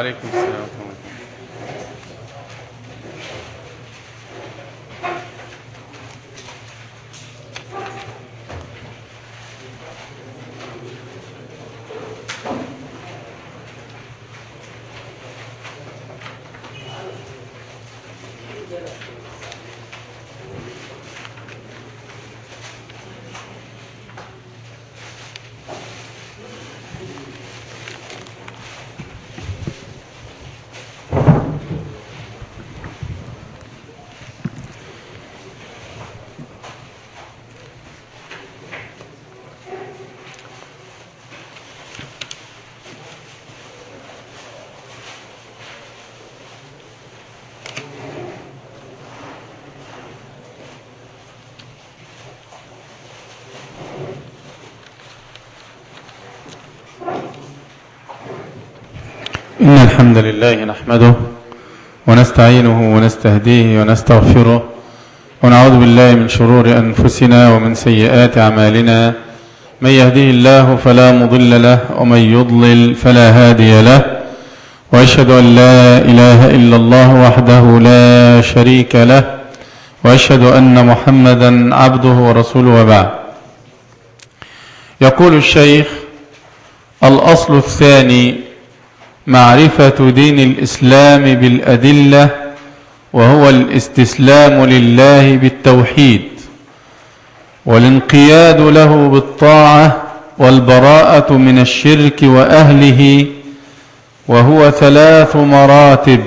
آه ماشي وعليكم السلام ورحمة الله إن الحمد لله نحمده ونستعينه ونستهديه ونستغفره ونعوذ بالله من شرور أنفسنا ومن سيئات أعمالنا. من يهديه الله فلا مضل له ومن يضلل فلا هادي له. وأشهد أن لا إله إلا الله وحده لا شريك له. وأشهد أن محمدا عبده ورسوله وبعد. يقول الشيخ الأصل الثاني معرفة دين الإسلام بالأدلة وهو الاستسلام لله بالتوحيد والانقياد له بالطاعة والبراءة من الشرك وأهله وهو ثلاث مراتب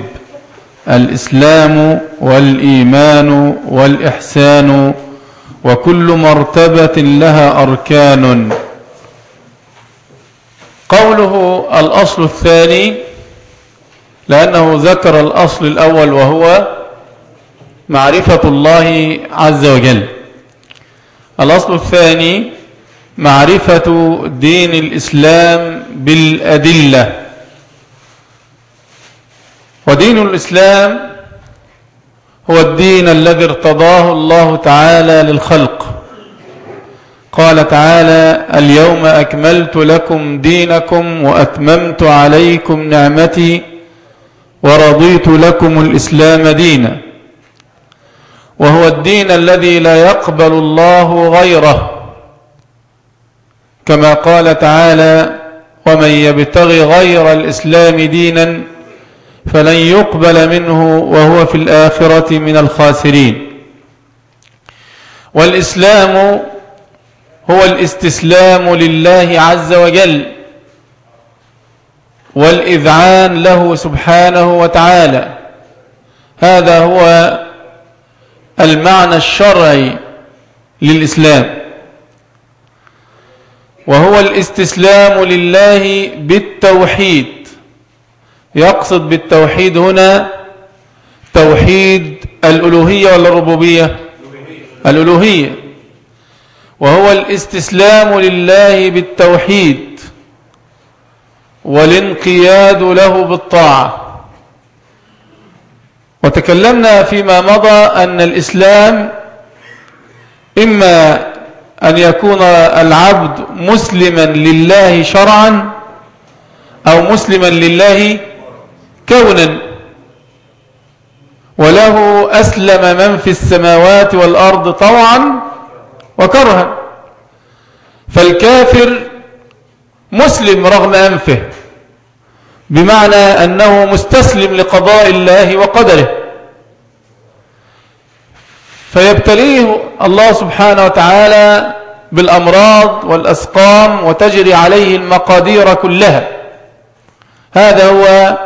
الإسلام والإيمان والإحسان وكل مرتبة لها أركان. قوله الأصل الثاني لأنه ذكر الأصل الأول وهو معرفة الله عز وجل. الأصل الثاني معرفة دين الإسلام بالأدلة. ودين الإسلام هو الدين الذي ارتضاه الله تعالى للخلق. قال تعالى اليوم أكملت لكم دينكم وأتممت عليكم نعمتي ورضيت لكم الإسلام دينا. وهو الدين الذي لا يقبل الله غيره. كما قال تعالى ومن يبتغي غير الإسلام دينا فلن يقبل منه وهو في الآخرة من الخاسرين. والإسلام هو الاستسلام لله عز وجل والإذعان له سبحانه وتعالى. هذا هو المعنى الشرعي للإسلام. وهو الاستسلام لله بالتوحيد. يقصد بالتوحيد هنا توحيد الألوهية ولا الربوبية الألوهية. وهو الاستسلام لله بالتوحيد والانقياد له بالطاعة. وتكلمنا فيما مضى أن الإسلام إما أن يكون العبد مسلما لله شرعا أو مسلما لله كونا وله أسلم من في السماوات والأرض طوعا وكرها فالكافر مسلم رغم أنفه بمعنى أنه مستسلم لقضاء الله وقدره. فيبتليه الله سبحانه وتعالى بالأمراض والأسقام وتجري عليه المقادير كلها. هذا هو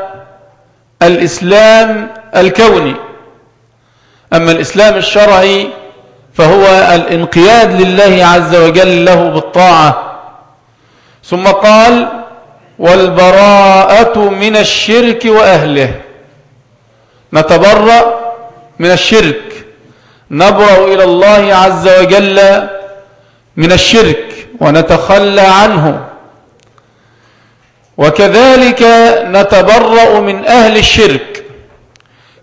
الإسلام الكوني. أما الإسلام الشرعي فهو الانقياد لله عز وجل له بالطاعة. ثم قال والبراءة من الشرك وأهله. نتبرأ من الشرك. نبرأ إلى الله عز وجل من الشرك ونتخلى عنه. وكذلك نتبرأ من أهل الشرك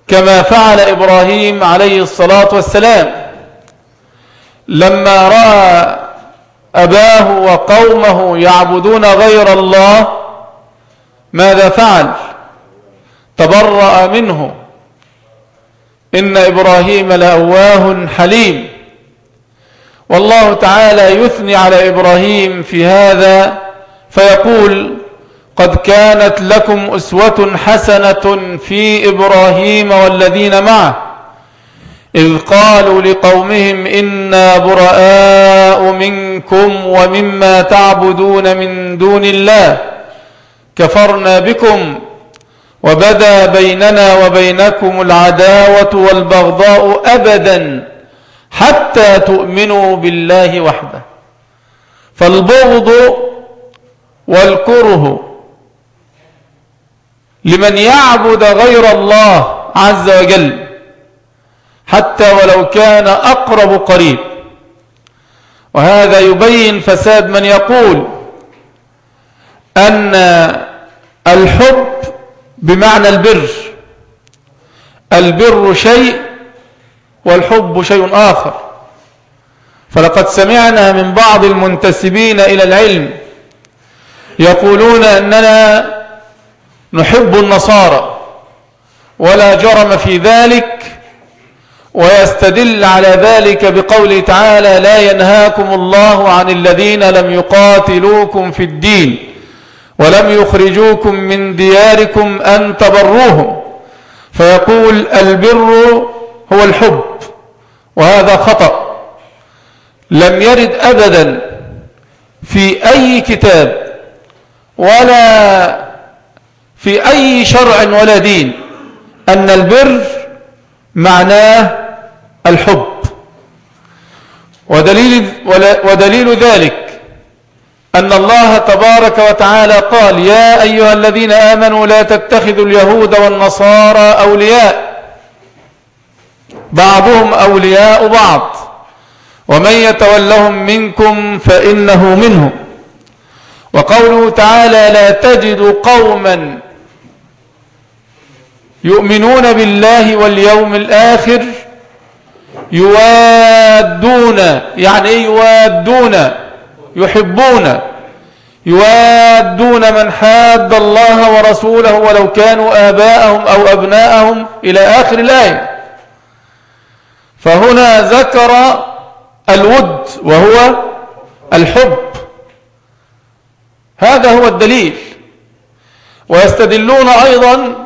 كما فعل إبراهيم عليه الصلاة والسلام. لما رأى أباه وقومه يعبدون غير الله ماذا فعل؟ تبرأ منه. إن إبراهيم لأواه حليم. والله تعالى يثني على إبراهيم في هذا فيقول قد كانت لكم أسوة حسنة في إبراهيم والذين معه إذ قالوا لقومهم إنا براء منكم ومما تعبدون من دون الله كفرنا بكم وبدا بيننا وبينكم العداوة والبغضاء أبدا حتى تؤمنوا بالله وحده. فالبغض والكره لمن يعبد غير الله عز وجل حتى ولو كان أقرب قريب. وهذا يبين فساد من يقول أن الحب بمعنى البر. البر شيء والحب شيء آخر. فلقد سمعنا من بعض المنتسبين إلى العلم يقولون أننا نحب النصارى ولا جرم في ذلك ويستدل على ذلك بقوله تعالى لا ينهاكم الله عن الذين لم يقاتلوكم في الدين ولم يخرجوكم من دياركم أن تبروهم. فيقول البر هو الحب وهذا خطأ. لم يرد أبدا في أي كتاب ولا في أي شرع ولا دين أن البر معناه الحب. ودليل, ودليل ذلك أن الله تبارك وتعالى قال يا أيها الذين آمنوا لا تتخذوا اليهود والنصارى أولياء. بعضهم أولياء بعض. ومن يتولهم منكم فإنه منهم. وقوله تعالى لا تجد قوما يؤمنون بالله واليوم الآخر يوادون يعني إيه يوادون؟ يحبون. يوادون من حاد الله ورسوله ولو كانوا آباءهم أو أبناءهم إلى آخر الآية. فهنا ذكر الود وهو الحب. هذا هو الدليل. ويستدلون أيضا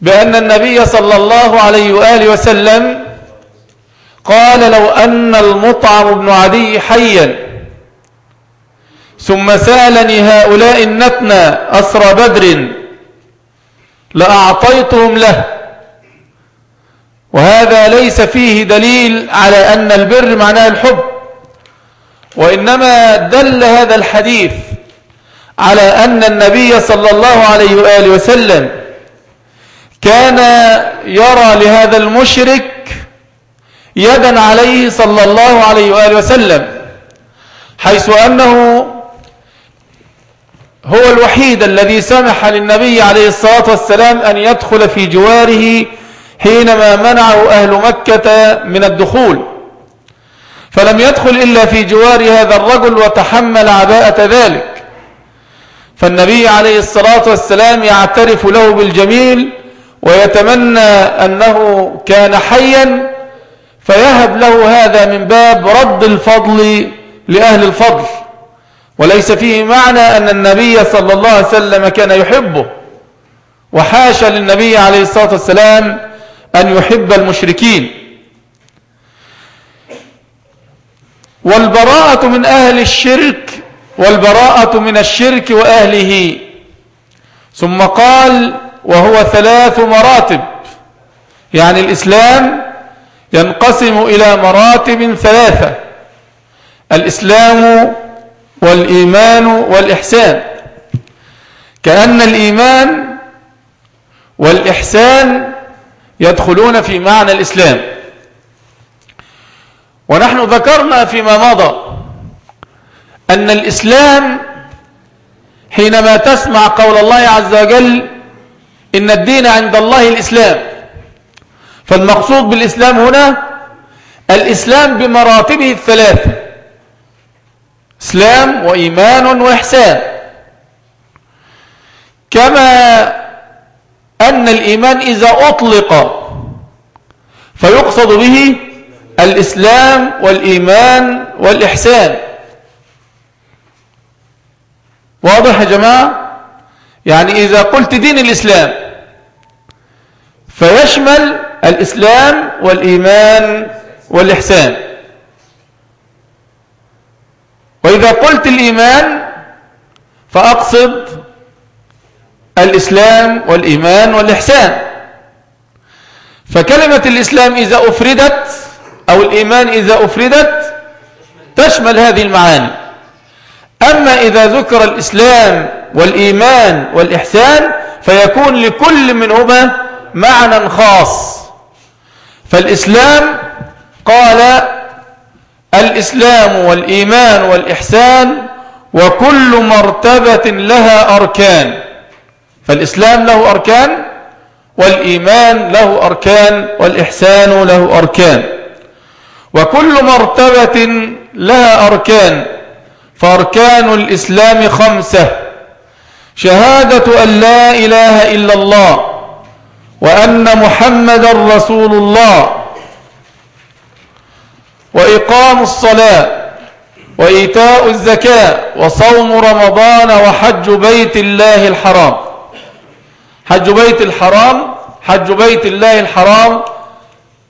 بأن النبي صلى الله عليه وآله وسلم قال لو أن المطعم بن عدي حيا. ثم سألني هؤلاء النتنى أسرى بدر لأعطيتهم له. وهذا ليس فيه دليل على أن البر معناه الحب وإنما دل هذا الحديث على أن النبي صلى الله عليه وآله وسلم كان يرى لهذا المشرك يدا عليه صلى الله عليه وآله وسلم حيث أنه هو الوحيد الذي سمح للنبي عليه الصلاة والسلام أن يدخل في جواره حينما منعه أهل مكة من الدخول. فلم يدخل إلا في جوار هذا الرجل وتحمل عباءة ذلك. فالنبي عليه الصلاة والسلام يعترف له بالجميل ويتمنى أنه كان حيا فيهب له هذا من باب رد الفضل لأهل الفضل. وليس فيه معنى أن النبي صلى الله عليه وسلم كان يحبه. وحاشا للنبي عليه الصلاة والسلام أن يحب المشركين. والبراءة من أهل الشرك والبراءة من الشرك وأهله. ثم قال وهو ثلاث مراتب. يعني الإسلام ينقسم إلى مراتب ثلاثة الإسلام والإيمان والإحسان. كأن الإيمان والإحسان يدخلون في معنى الإسلام. ونحن ذكرنا فيما مضى أن الإسلام حينما تسمع قول الله عز وجل إن الدين عند الله الإسلام. فالمقصود بالإسلام هنا الإسلام بمراتبه الثلاثة إسلام وإيمان وإحسان. كما أن الإيمان إذا أطلق فيقصد به الإسلام والإيمان والإحسان. واضح يا جماعة؟ يعني إذا قلت دين الإسلام فيشمل الإسلام والإيمان والإحسان. وإذا قلت الإيمان فأقصد الإسلام والإيمان والإحسان. فكلمة الإسلام إذا أفردت أو الإيمان إذا أفردت تشمل هذه المعاني. أما إذا ذكر الإسلام والإيمان والإحسان فيكون لكل منهما معنى خاص. فالإسلام قال الإسلام والإيمان والإحسان وكل مرتبة لها أركان. فالإسلام له أركان والإيمان له أركان والإحسان له أركان. وكل مرتبة لها أركان. فأركان الإسلام خمسة شهادة أن لا إله إلا الله وأن محمد رسول الله. وإقام الصلاة وإيتاء الزكاة وصوم رمضان وحج بيت الله الحرام. حج بيت الحرام حج بيت الله الحرام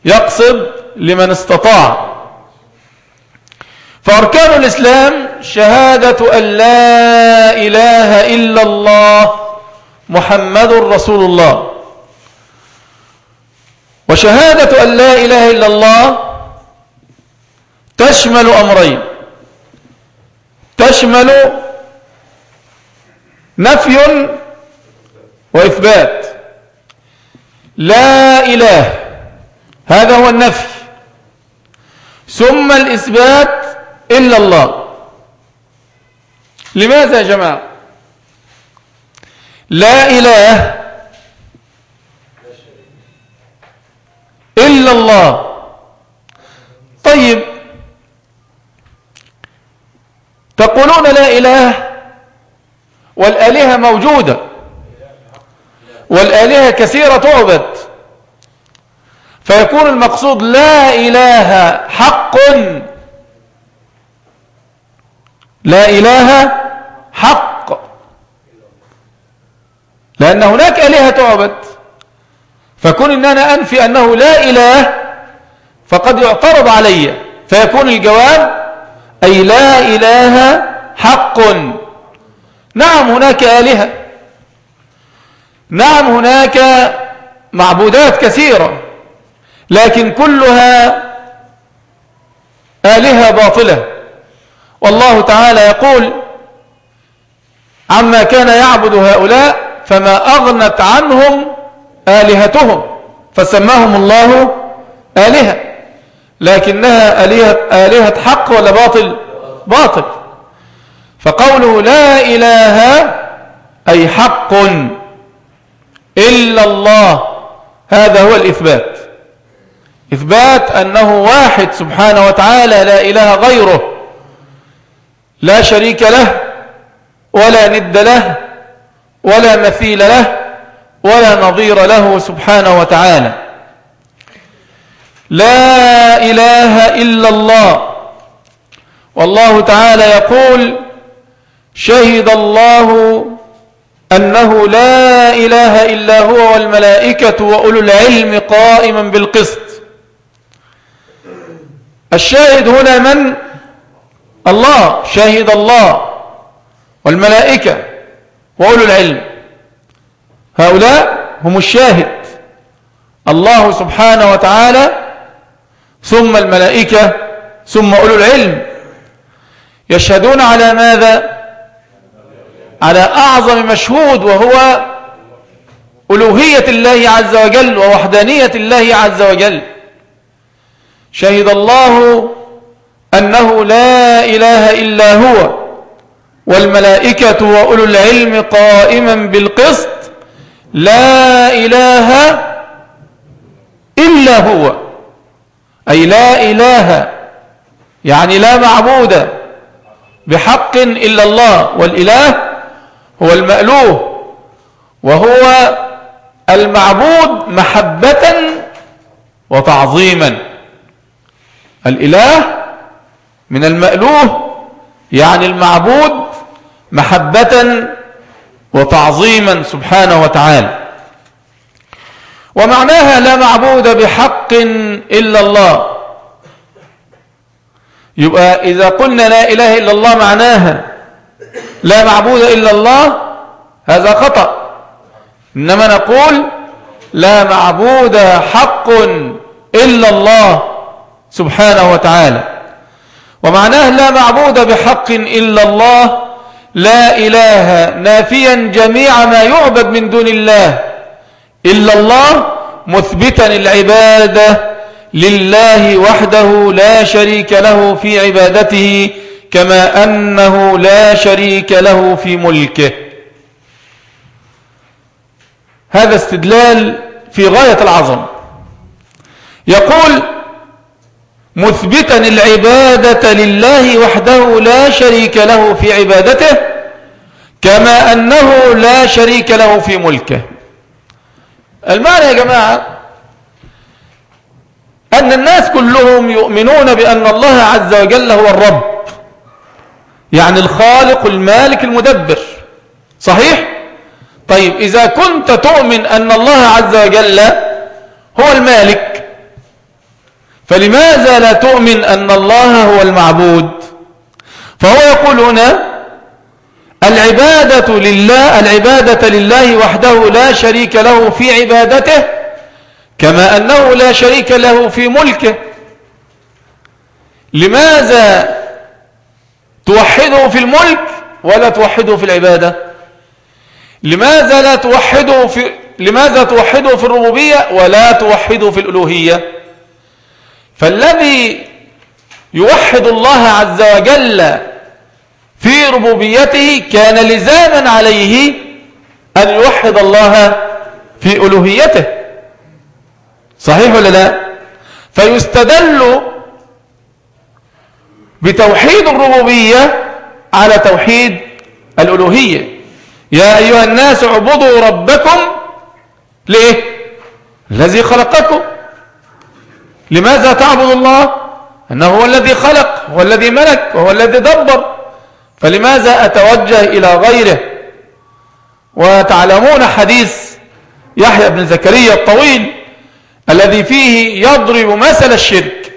يقصد لمن استطاع. فأركان الإسلام شهادة أن لا إله إلا الله محمد رسول الله. وشهادة أن لا إله إلا الله تشمل أمرين. تشمل نفي وإثبات. لا إله. هذا هو النفي. ثم الإثبات إلا الله. لماذا يا جماعة؟ لا إله إلا الله. طيب. تقولون لا إله والآلهة موجودة. والآلهة كثيرة تعبد فيكون المقصود لا إله حق. لا إله حق. لأن هناك آلهة تعبد فكون إن أنا أنفي أنه لا إله فقد يعترض علي. فيكون الجواب أي لا إله حق. نعم هناك آلهة. نعم هناك معبودات كثيرة لكن كلها آلهة باطلة. والله تعالى يقول عما كان يعبد هؤلاء فما أغنت عنهم آلهتهم فسماهم الله آلهة. لكنها آلهة, آلهة حق ولا باطل؟ باطل. فقوله لا إله أي حق إلا الله هذا هو الإثبات. إثبات أنه واحد سبحانه وتعالى لا إله غيره لا شريك له ولا ند له ولا مثيل له ولا نظير له سبحانه وتعالى. لا إله إلا الله. والله تعالى يقول شهد الله أنه لا إله إلا هو والملائكة وأولو العلم قائما بالقسط. الشاهد هنا من؟ الله شهد الله والملائكة وأولو العلم. هؤلاء هم الشاهد. الله سبحانه وتعالى ثم الملائكة ثم أولو العلم يشهدون على ماذا؟ على أعظم مشهود وهو ألوهية الله عز وجل ووحدانية الله عز وجل. شهد الله أنه لا إله إلا هو والملائكة وأولو العلم قائما بالقسط لا إله إلا هو. أي لا إله يعني لا معبود بحق إلا الله والإله هو المألوه وهو المعبود محبة وتعظيما. الإله من المألوه يعني المعبود محبة وتعظيما سبحانه وتعالى. ومعناها لا معبود بحق إلا الله. يبقى إذا قلنا لا إله إلا الله معناها لا معبود إلا الله هذا خطأ. إنما نقول لا معبود حق إلا الله سبحانه وتعالى. ومعناه لا معبود بحق إلا الله لا إله نافيا جميع ما يعبد من دون الله إلا الله مثبتا العبادة لله وحده لا شريك له في عبادته كما أنه لا شريك له في ملكه. هذا استدلال في غاية العظم. يقول مثبتا العبادة لله وحده لا شريك له في عبادته كما أنه لا شريك له في ملكه المعنى يا جماعة أن الناس كلهم يؤمنون بأن الله عز وجل هو الرب يعني الخالق المالك المدبر صحيح؟ طيب إذا كنت تؤمن أن الله عز وجل هو المالك فلماذا لا تؤمن أن الله هو المعبود؟ فهو يقول هنا العبادة لله العبادة لله وحده لا شريك له في عبادته كما أنه لا شريك له في ملكه. لماذا توحده في الملك ولا توحده في العبادة؟ لماذا لا توحده في لماذا توحده في الربوبية ولا توحده في الألوهية؟ فالذي يوحد الله عز وجل في ربوبيته كان لزاما عليه أن يوحد الله في ألوهيته. صحيح ولا لا؟ فيستدل بتوحيد الربوبية على توحيد الألوهية. يا أيها الناس اعبدوا ربكم ليه الذي خلقكم. لماذا تعبد الله؟ أنه هو الذي خلق هو الذي ملك وهو الذي دبر. فلماذا أتوجه إلى غيره؟ وتعلمون حديث يحيى بن زكريا الطويل الذي فيه يضرب مثل الشرك.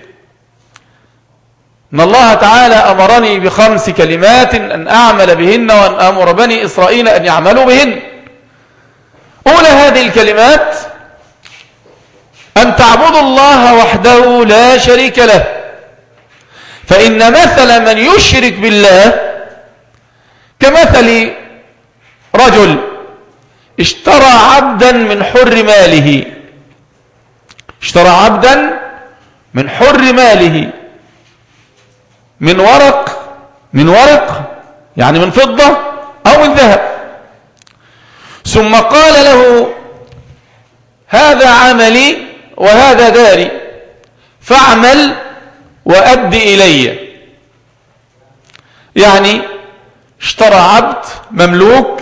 إن الله تعالى أمرني بخمس كلمات أن أعمل بهن وأن أمر بني إسرائيل أن يعملوا بهن. أولى هذه الكلمات أن تعبدوا الله وحده لا شريك له. فإن مثل من يشرك بالله كمثل رجل اشترى عبدا من حر ماله. اشترى عبدا من حر ماله. من ورق من ورق يعني من فضة أو من ذهب. ثم قال له هذا عملي وهذا داري. فاعمل وأد إلي. يعني اشترى عبد مملوك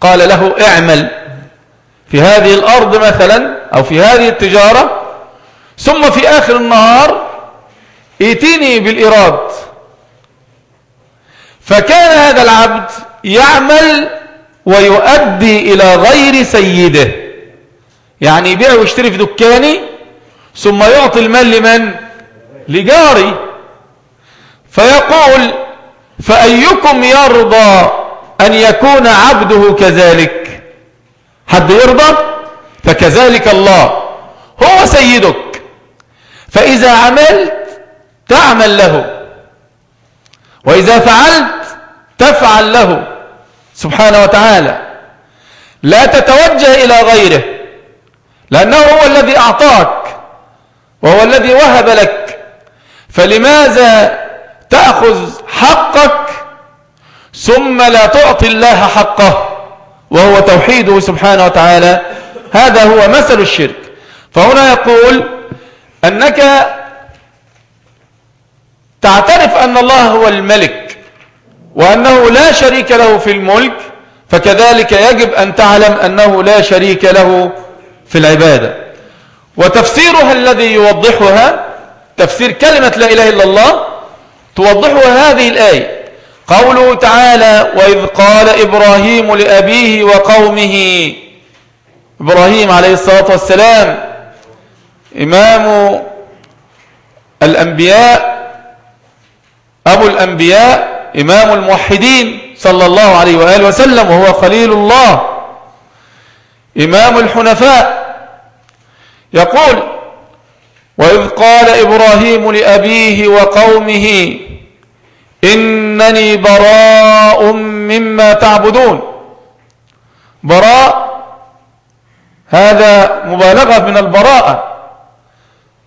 قال له اعمل في هذه الأرض مثلا أو في هذه التجارة ثم في آخر النهار ائتني بالإيراد. فكان هذا العبد يعمل ويؤدي إلى غير سيده. يعني يبيع ويشتري في دكاني ثم يعطي المال لمن؟ لجاري. فيقول فأيكم يرضى أن يكون عبده كذلك؟ حد يرضى؟ فكذلك الله هو سيدك. فإذا عملت تعمل له وإذا فعلت تفعل له سبحانه وتعالى. لا تتوجه إلى غيره. لأنه هو الذي أعطاك وهو الذي وهب لك. فلماذا تأخذ حقك ثم لا تعطي الله حقه؟ وهو توحيده سبحانه وتعالى. هذا هو مثل الشرك. فهنا يقول أنك تعترف أن الله هو الملك وأنه لا شريك له في الملك فكذلك يجب أن تعلم أنه لا شريك له في العبادة. وتفسيرها الذي يوضحها تفسير كلمة لا إله إلا الله توضحها هذه الآية. قوله تعالى وإذ قال إبراهيم لأبيه وقومه إبراهيم عليه الصلاة والسلام إمام الأنبياء أبو الأنبياء إمام الموحدين صلى الله عليه وآله وسلم وهو خليل الله إمام الحنفاء يقول وإذ قال إبراهيم لأبيه وقومه إنني براء مما تعبدون. براء هذا مبالغة من البراءة.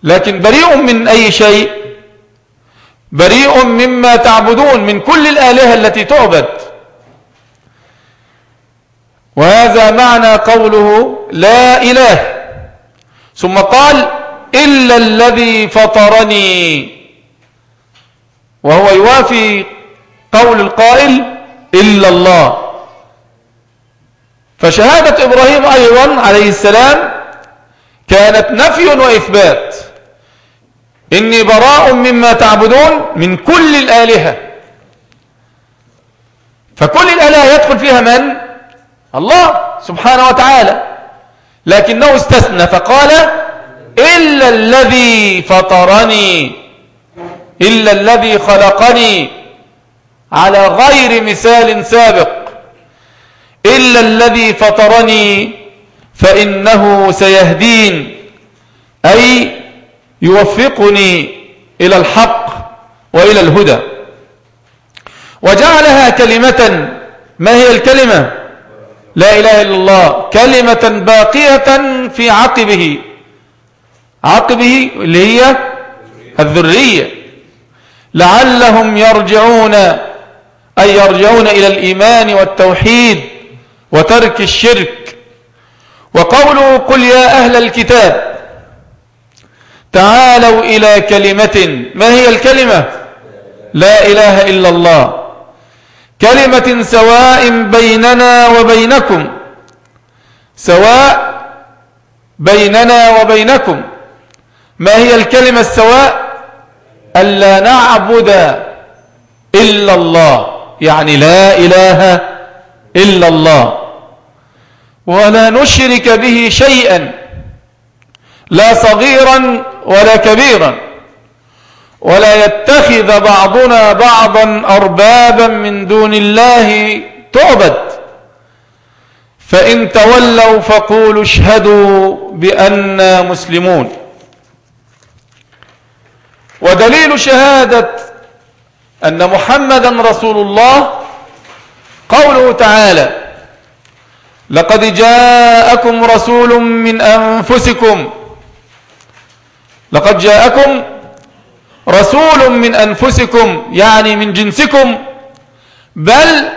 لكن بريء من أي شيء؟ بريء مما تعبدون من كل الآلهة التي تعبد. وهذا معنى قوله لا إله. ثم قال إلا الذي فطرني. وهو يوافي قول القائل إلا الله. فشهادة إبراهيم أيضا عليه السلام كانت نفي وإثبات. إني براء مما تعبدون من كل الآلهة. فكل الآلهة يدخل فيها من؟ الله سبحانه وتعالى. لكنه استثنى فقال إلا الذي فطرني إلا الذي خلقني على غير مثال سابق. إلا الذي فطرني فإنه سيهدين أي يوفقني إلى الحق وإلى الهدى. وجعلها كلمة ما هي الكلمة؟ لا إله إلا الله كلمة باقية في عقبه. عقبه اللي هي الذرية. لعلهم يرجعون أي يرجعون إلى الإيمان والتوحيد وترك الشرك. وقوله قل يا أهل الكتاب تعالوا إلى كلمة. ما هي الكلمة؟ لا إله إلا الله. كلمة سواء بيننا وبينكم. سواء بيننا وبينكم. ما هي الكلمة السواء؟ ألا نعبد إلا الله. يعني لا إله إلا الله. ولا نشرك به شيئا. لا صغيرا ولا كبيرا. ولا يتخذ بعضنا بعضا أربابا من دون الله تعبد. فإن تولوا فقولوا اشهدوا بأننا مسلمون. ودليل شهادة أن محمدا رسول الله قوله تعالى لقد جاءكم رسول من أنفسكم. لقد جاءكم رسول من أنفسكم يعني من جنسكم بل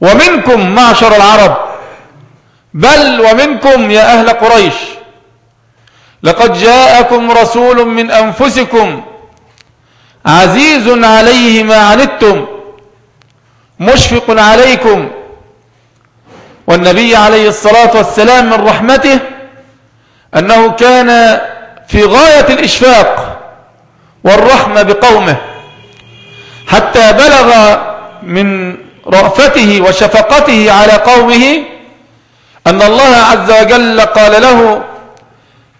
ومنكم معشر العرب بل ومنكم يا أهل قريش. لقد جاءكم رسول من أنفسكم عزيز عليه ما عنتم مشفق عليكم والنبي عليه الصلاة والسلام من رحمته أنه كان في غاية الإشفاق. والرحمة بقومه. حتى بلغ من رأفته وشفقته على قومه أن الله عز وجل قال له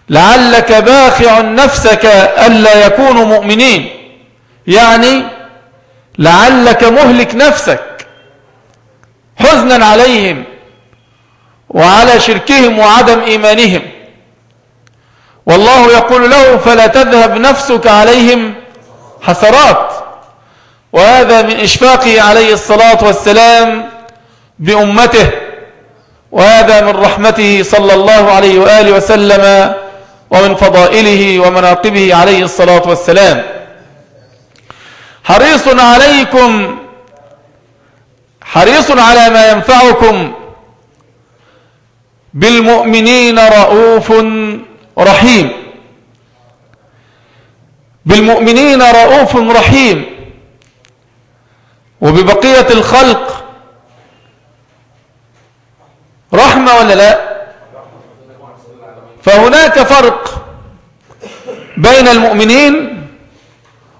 لعلك باخع نفسك ألا يكونوا مؤمنين. يعني لعلك مهلك نفسك حزنا عليهم وعلى شركهم وعدم إيمانهم. والله يقول له فلا تذهب نفسك عليهم حسرات. وهذا من إشفاقه عليه الصلاة والسلام بأمته. وهذا من رحمته صلى الله عليه وآله وسلم ومن فضائله ومناقبه عليه الصلاة والسلام. حريص عليكم حريص على ما ينفعكم. بالمؤمنين رؤوف رحيم. بالمؤمنين رؤوف رحيم. وببقية الخلق. رحمة ولا لا؟ فهناك فرق بين المؤمنين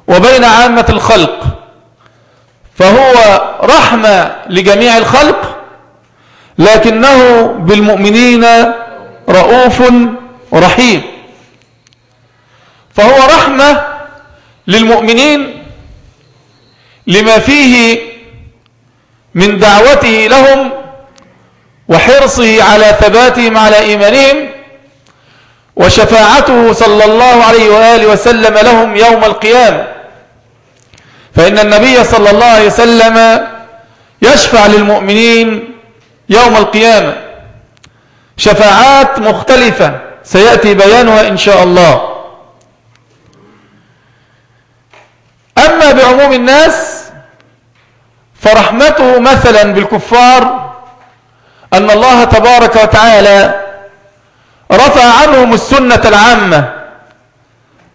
وبين عامة الخلق. فهو رحمة لجميع الخلق لكنه بالمؤمنين رؤوف رحيم فهو رحمة للمؤمنين لما فيه من دعوته لهم وحرصه على ثباتهم على إيمانهم وشفاعته صلى الله عليه وآله وسلم لهم يوم القيامة. فإن النبي صلى الله عليه وسلم يشفع للمؤمنين يوم القيامة. شفاعات مختلفة. سيأتي بيانها إن شاء الله. أما بعموم الناس فرحمته مثلا بالكفار أن الله تبارك وتعالى رفع عنهم السنة العامة.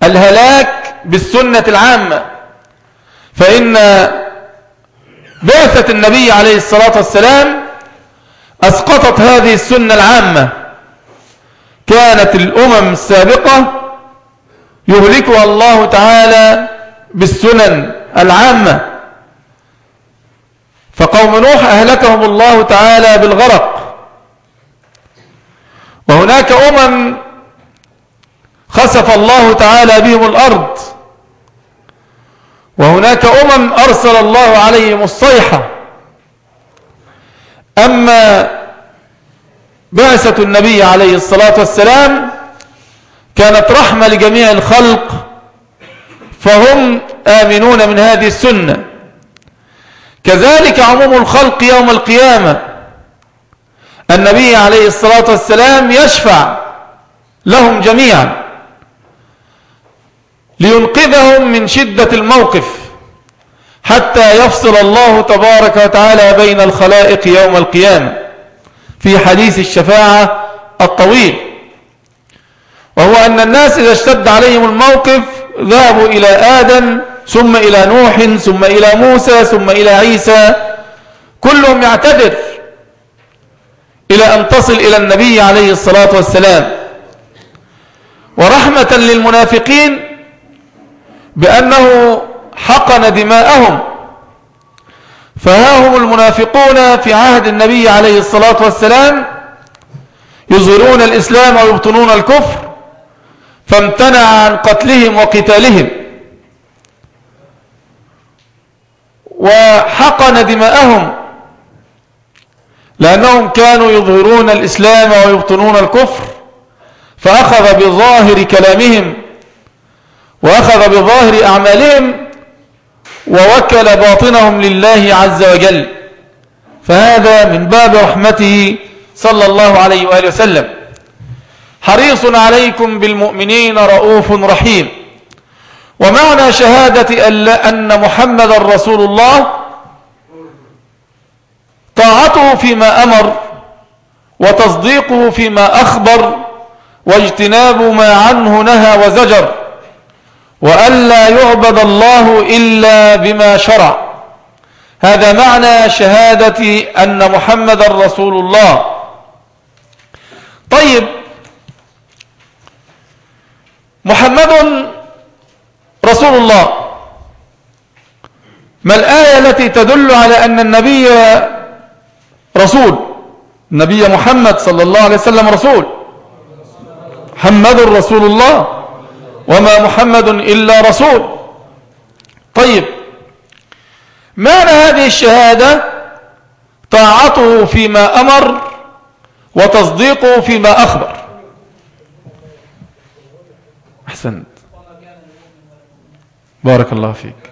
الهلاك بالسنة العامة. فإن بعثة النبي عليه الصلاة والسلام أسقطت هذه السنة العامة. كانت الأمم السابقة يهلكها الله تعالى بالسنن العامة. فقوم نوح أهلكهم الله تعالى بالغرق. وهناك أمم خسف الله تعالى بهم الأرض. وهناك أمم أرسل الله عليهم الصيحة. أما بعثة النبي عليه الصلاة والسلام كانت رحمة لجميع الخلق فهم آمنون من هذه السنة. كذلك عموم الخلق يوم القيامة النبي عليه الصلاة والسلام يشفع لهم جميعا لينقذهم من شدة الموقف حتى يفصل الله تبارك وتعالى بين الخلائق يوم القيامة. في حديث الشفاعة الطويل وهو أن الناس إذا اشتد عليهم الموقف ذهبوا إلى آدم ثم إلى نوح ثم إلى موسى ثم إلى عيسى كلهم يعتذر إلى أن تصل إلى النبي عليه الصلاة والسلام. ورحمة للمنافقين بأنه حقن دماءهم. فها هم المنافقون في عهد النبي عليه الصلاة والسلام يظهرون الإسلام ويبطنون الكفر فامتنع عن قتلهم وقتالهم. وحقن دماءهم لأنهم كانوا يظهرون الإسلام ويبطنون الكفر فأخذ بظاهر كلامهم وأخذ بظاهر أعمالهم ووكل باطنهم لله عز وجل. فهذا من باب رحمته صلى الله عليه وآله وسلم. حريص عليكم بالمؤمنين رؤوف رحيم. ومعنى شهادة أن محمد رسول الله طاعته فيما أمر وتصديقه فيما أخبر واجتناب ما عنه نهى وزجر. وألا يعبد الله إلا بما شرع. هذا معنى شهادة أن محمد رسول الله. طيب محمد رسول الله. ما الآية التي تدل على أن النبي رسول؟ النبي محمد صلى الله عليه وسلم رسول. محمد رسول الله. وما محمد إلا رسول. طيب معنى هذه الشهادة؟ طاعته فيما أمر وتصديقه فيما أخبر. أحسنت. بارك الله فيك.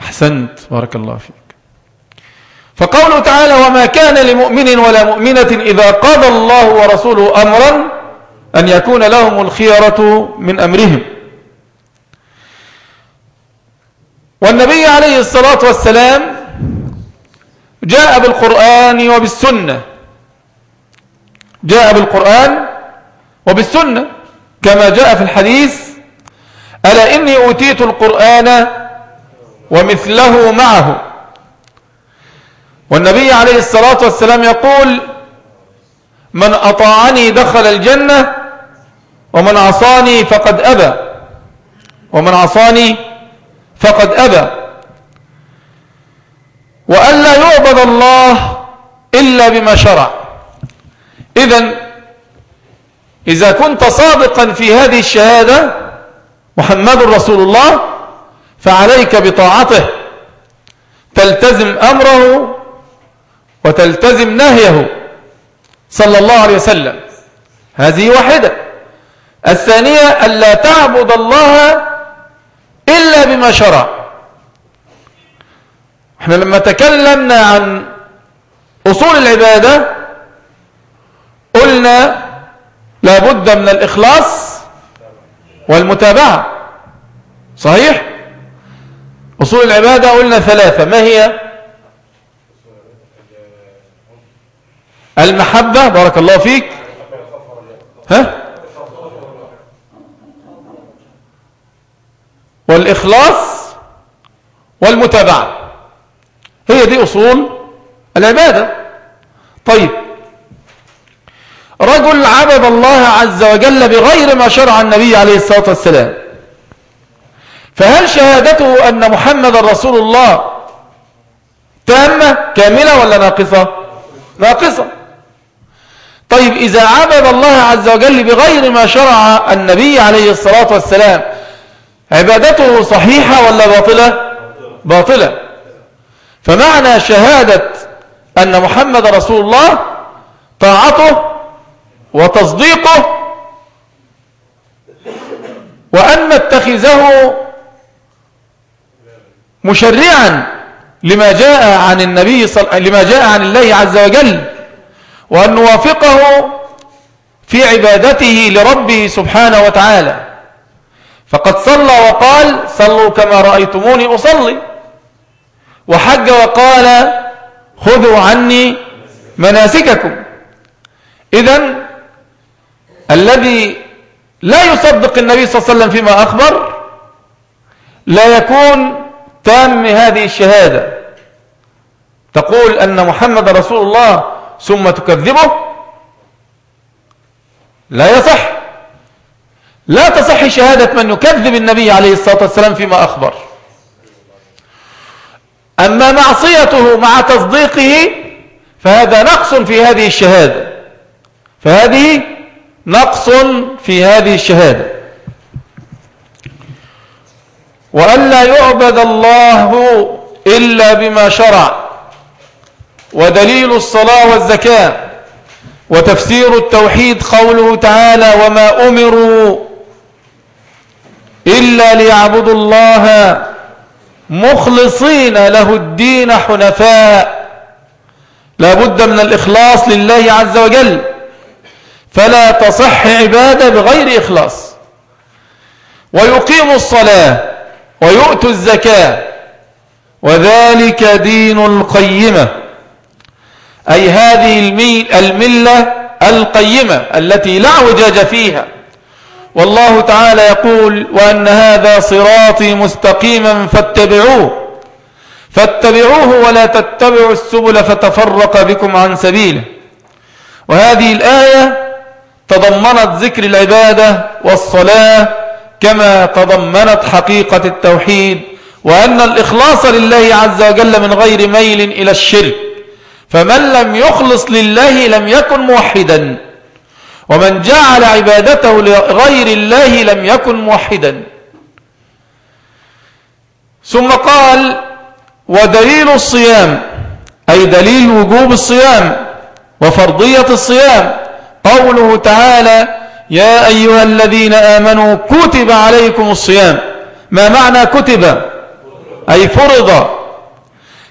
أحسنت. بارك الله فيك. فقوله تعالى وما كان لمؤمن ولا مؤمنة إذا قضى الله ورسوله أمرا أن يكون لهم الخيرة من أمرهم. والنبي عليه الصلاة والسلام جاء بالقرآن وبالسنة. جاء بالقرآن وبالسنة كما جاء في الحديث ألا إني أوتيت القرآن ومثله معه. والنبي عليه الصلاة والسلام يقول من أطاعني دخل الجنة ومن عصاني فقد أبى. ومن عصاني فقد أبى. وأن لا يعبد الله إلا بما شرع. إذن إذا كنت صادقا في هذه الشهادة محمد رسول الله فعليك بطاعته. تلتزم أمره وتلتزم نهيه صلى الله عليه وسلم. هذه واحدة. الثانية ألا تعبد الله إلا بما شرع. إحنا لما تكلمنا عن أصول العبادة قلنا لابد من الإخلاص والمتابعة. صحيح؟ أصول العبادة قلنا ثلاثة. ما هي؟ المحبة. بارك الله فيك. ها؟ والإخلاص والمتابعة. هي دي أصول العبادة. طيب رجل عبد الله عز وجل بغير ما شرع النبي عليه الصلاة والسلام. فهل شهادته أن محمد رسول الله تامة كاملة ولا ناقصة؟ ناقصة. طيب إذا عبد الله عز وجل بغير ما شرع النبي عليه الصلاة والسلام عبادته صحيحة ولا باطلة؟ باطلة. فمعنى شهادة أن محمد رسول الله طاعته وتصديقه وأن نتخذه مشرعا لما جاء عن النبي صل... لما جاء عن الله عز وجل وأن نوافقه في عبادته لربه سبحانه وتعالى. فقد صلى وقال صلوا كما رأيتموني أصلي. وحج وقال خذوا عني مناسككم. إذا الذي لا يصدق النبي صلى الله عليه وسلم فيما أخبر لا يكون تام هذه الشهادة. تقول أن محمد رسول الله ثم تكذبه؟ لا يصح. لا تصح شهادة من يكذب النبي عليه الصلاة والسلام فيما أخبر. أما معصيته مع تصديقه فهذا نقص في هذه الشهادة. فهذه نقص في هذه الشهادة. وألا يعبد الله إلا بما شرع. ودليل الصلاة والزكاة. وتفسير التوحيد قوله تعالى وما أمروا إلا ليعبدوا الله مخلصين له الدين حنفاء. لا بد من الإخلاص لله عز وجل. فلا تصح عبادة بغير إخلاص. ويقيم الصلاة ويؤتوا الزكاة. وذلك دين القيمة. أي هذه الملة القيمة التي لا عجاج فيها. والله تعالى يقول وأن هذا صراطي مستقيما فاتبعوه. فاتبعوه ولا تتبعوا السبل فتفرق بكم عن سبيله. وهذه الآية تضمنت ذكر العبادة والصلاة كما تضمنت حقيقة التوحيد وأن الإخلاص لله عز وجل من غير ميل إلى الشرك. فمن لم يخلص لله لم يكن موحدا. ومن جعل عبادته لغير الله لم يكن موحدا. ثم قال ودليل الصيام أي دليل وجوب الصيام وفرضية الصيام. قوله تعالى يا أيها الذين آمنوا كتب عليكم الصيام. ما معنى كتب؟ أي فرض.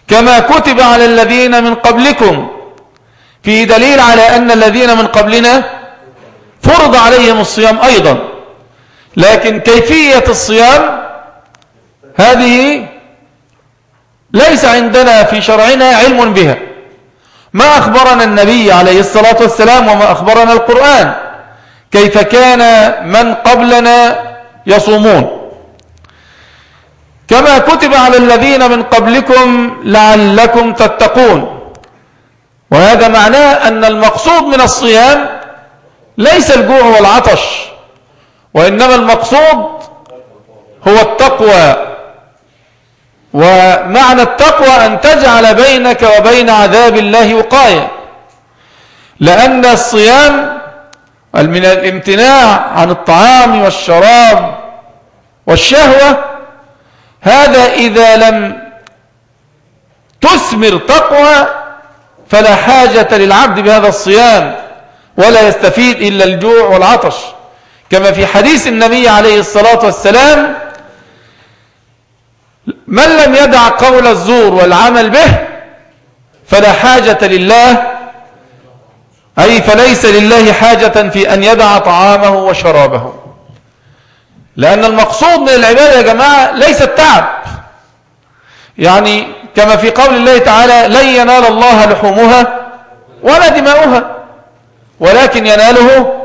كما كتب على الذين من قبلكم. في دليل على أن الذين من قبلنا فرض عليهم الصيام أيضا. لكن كيفية الصيام هذه ليس عندنا في شرعنا علم بها. ما أخبرنا النبي عليه الصلاة والسلام وما أخبرنا القرآن. كيف كان من قبلنا يصومون. كما كتب على الذين من قبلكم لعلكم تتقون. وهذا معناه أن المقصود من الصيام ليس الجوع والعطش وإنما المقصود هو التقوى. ومعنى التقوى أن تجعل بينك وبين عذاب الله وقاية لأن الصيام من الامتناع عن الطعام والشراب والشهوة. هذا إذا لم تثمر تقوى فلا حاجة للعبد بهذا الصيام. ولا يستفيد إلا الجوع والعطش. كما في حديث النبي عليه الصلاة والسلام من لم يدع قول الزور والعمل به فلا حاجة لله أي فليس لله حاجة في أن يدع طعامه وشرابه. لأن المقصود من العبادة يا جماعة ليس التعب. يعني كما في قول الله تعالى لن ينال الله لحومها ولا دماؤها. ولكن يناله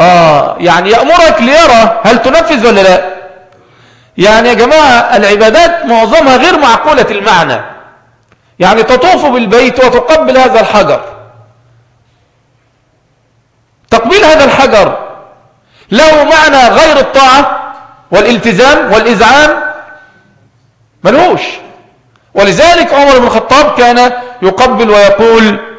آه يعني يأمرك ليرى هل تنفذ ولا لا. يعني يا جماعة العبادات معظمها غير معقولة المعنى. يعني تطوف بالبيت وتقبل هذا الحجر. تقبيل هذا الحجر. له معنى غير الطاعة والالتزام والإزعام. ملهوش. ولذلك عمر بن الخطاب كان يقبل ويقول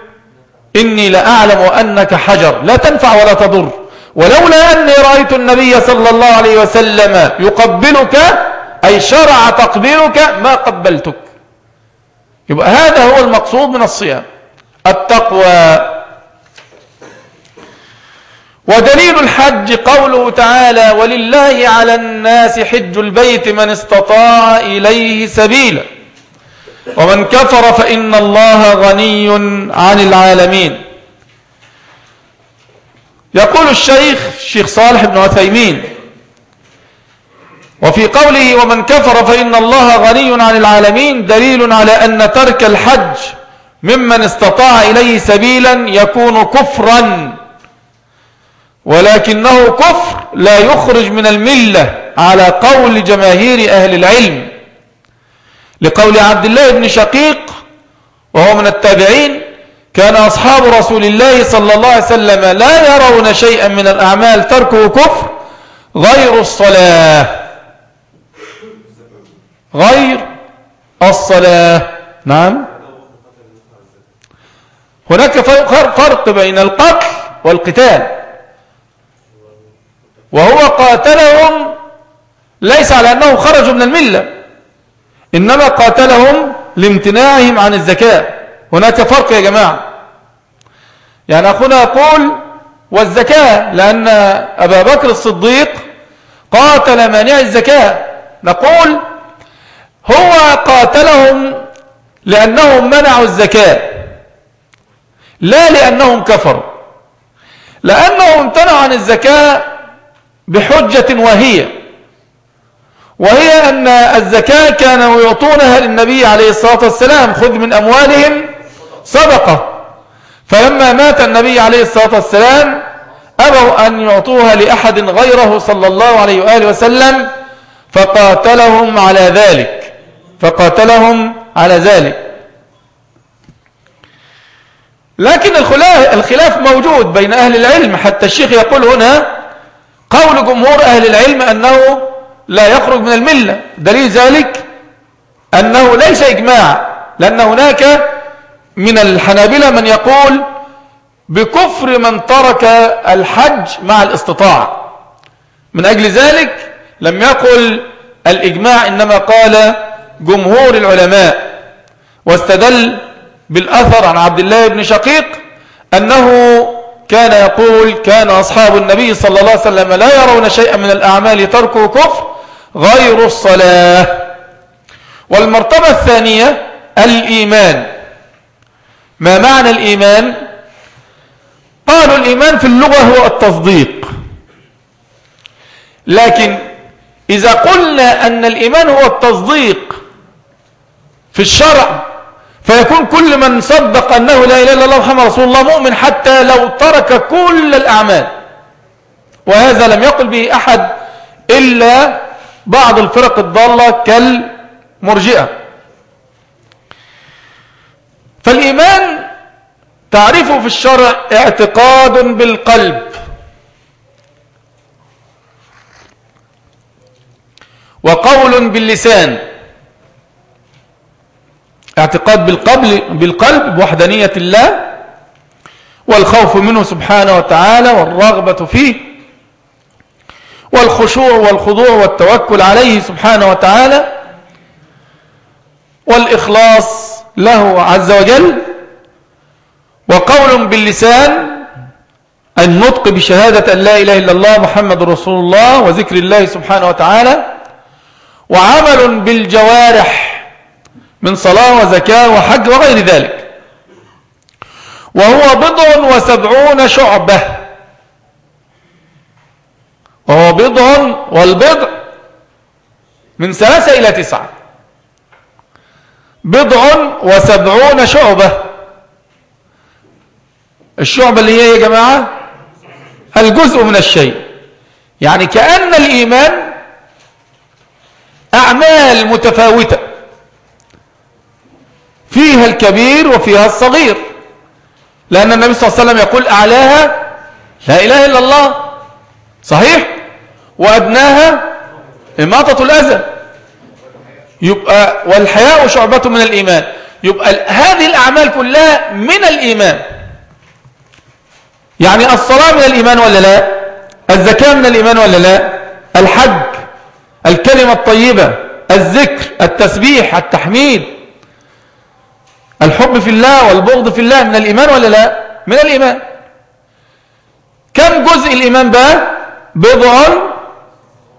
إني لأعلم أنك حجر لا تنفع ولا تضر. ولولا أني رأيت النبي صلى الله عليه وسلم يقبلك أي شرع تقبيلك ما قبلتك. يبقى هذا هو المقصود من الصيام. التقوى. ودليل الحج قوله تعالى ولله على الناس حج البيت من استطاع إليه سبيلا. ومن كفر فإن الله غني عن العالمين. يقول الشيخ الشيخ صالح بن عثيمين وفي قوله ومن كفر فإن الله غني عن العالمين دليل على أن ترك الحج ممن استطاع إليه سبيلا يكون كفرا ولكنه كفر لا يخرج من الملة على قول جماهير أهل العلم. لقول عبد الله بن شقيق وهو من التابعين كان أصحاب رسول الله صلى الله عليه وسلم لا يرون شيئا من الأعمال تركه كفر غير الصلاة. غير الصلاة. نعم. هناك فرق بين القتل والقتال. وهو قاتلهم ليس على أنهم خرجوا من الملة. إنما قاتلهم لامتناعهم عن الزكاة. هناك فرق يا جماعة. يعني أخونا يقول والزكاة لأن أبا بكر الصديق قاتل مانع الزكاة. نقول هو قاتلهم لأنهم منعوا الزكاة لا لأنهم كفروا. لأنهم امتنعوا عن الزكاة بحجة وهي. وهي أن الزكاة كانوا يعطونها للنبي عليه الصلاة والسلام خذ من أموالهم صدقة. فلما مات النبي عليه الصلاة والسلام أبوا أن يعطوها لأحد غيره صلى الله عليه وآله وسلم فقاتلهم على ذلك. فقاتلهم على ذلك. لكن الخلاف موجود بين أهل العلم. حتى الشيخ يقول هنا قول جمهور أهل العلم أنه لا يخرج من الملة. دليل ذلك أنه ليس إجماع لأن هناك من الحنابلة من يقول بكفر من ترك الحج مع الاستطاعة من أجل ذلك لم يقل الإجماع إنما قال جمهور العلماء. واستدل بالأثر عن عبد الله بن شقيق أنه كان يقول كان أصحاب النبي صلى الله عليه وسلم لا يرون شيئا من الأعمال تركه كفر غير الصلاة. والمرتبة الثانية الإيمان. ما معنى الإيمان؟ قالوا الإيمان في اللغة هو التصديق. لكن إذا قلنا أن الإيمان هو التصديق في الشرع فيكون كل من صدق أنه لا إله إلا الله محمد رسول الله مؤمن حتى لو ترك كل الأعمال. وهذا لم يقل به أحد إلا بعض الفرق الضالة كالمرجئة. فالإيمان تعرفه في الشرع اعتقاد بالقلب. وقول باللسان. اعتقاد بالقلب, بالقلب بوحدانية الله والخوف منه سبحانه وتعالى والرغبة فيه. والخشوع والخضوع والتوكل عليه سبحانه وتعالى والإخلاص له عز وجل وقول باللسان النطق بشهادة أن لا إله إلا الله محمد رسول الله وذكر الله سبحانه وتعالى وعمل بالجوارح من صلاة وزكاة وحج وغير ذلك وهو بضع وسبعون شعبة وهو بضع والبضع من ثلاثة إلى تسعة. بضع وسبعون شعبة. الشعبة اللي هي يا جماعة؟ الجزء من الشيء. يعني كأن الإيمان أعمال متفاوتة. فيها الكبير وفيها الصغير. لأن النبي صلى الله عليه وسلم يقول أعلاها لا إله إلا الله. صحيح؟ وأدناها إماطة الأذى. يبقى والحياء شعبة من الإيمان. يبقى هذه الأعمال كلها من الإيمان. يعني الصلاة من الإيمان ولا لا؟ الزكاة من الإيمان ولا لا؟ الحج الكلمة الطيبة الذكر التسبيح التحميد. الحب في الله والبغض في الله من الإيمان ولا لا؟ من الإيمان. كم جزء الإيمان بقى؟ بضع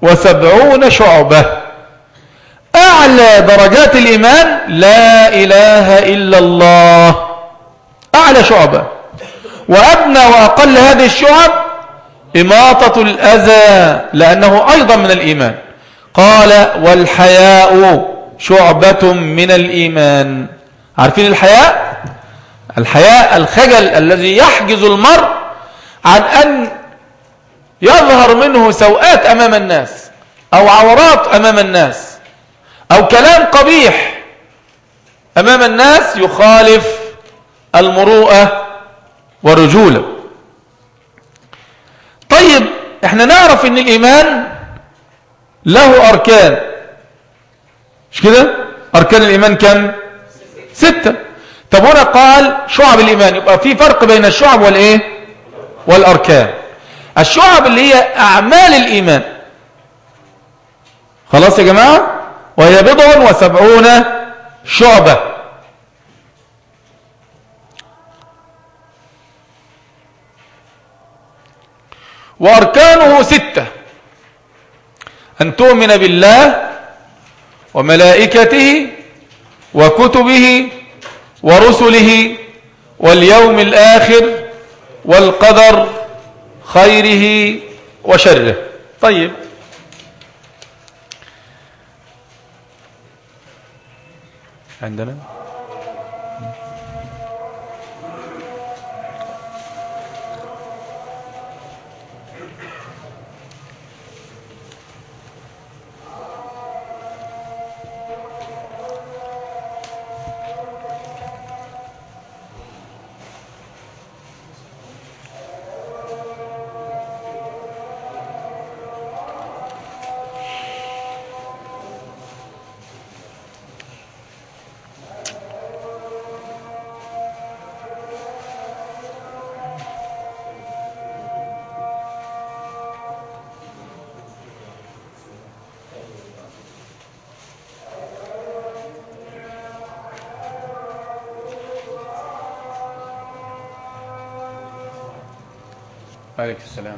وسبعون شعبة. أعلى درجات الإيمان لا إله إلا الله. أعلى شعبة. وأدنى وأقل هذه الشعب إماطة الأذى لأنه أيضا من الإيمان. قال والحياء شعبة من الإيمان. عارفين الحياء؟ الحياء الخجل الذي يحجز المرء عن أن يظهر منه سوءات أمام الناس أو عورات أمام الناس أو كلام قبيح أمام الناس يخالف المروءة ورجولة. طيب إحنا نعرف إن الإيمان له أركان. مش كده؟ أركان الإيمان كم؟ ستة. طب هنا قال شعب الإيمان يبقى في فرق بين الشعب والإيه؟ والأركان. الشعب اللي هي أعمال الإيمان. خلاص يا جماعة؟ وهي بضع وسبعون شعبة. وأركانه ستة. أن تؤمن بالله وملائكته وكتبه ورسله واليوم الآخر والقدر خيره وشره. طيب. عندنا؟ Aleykümselam.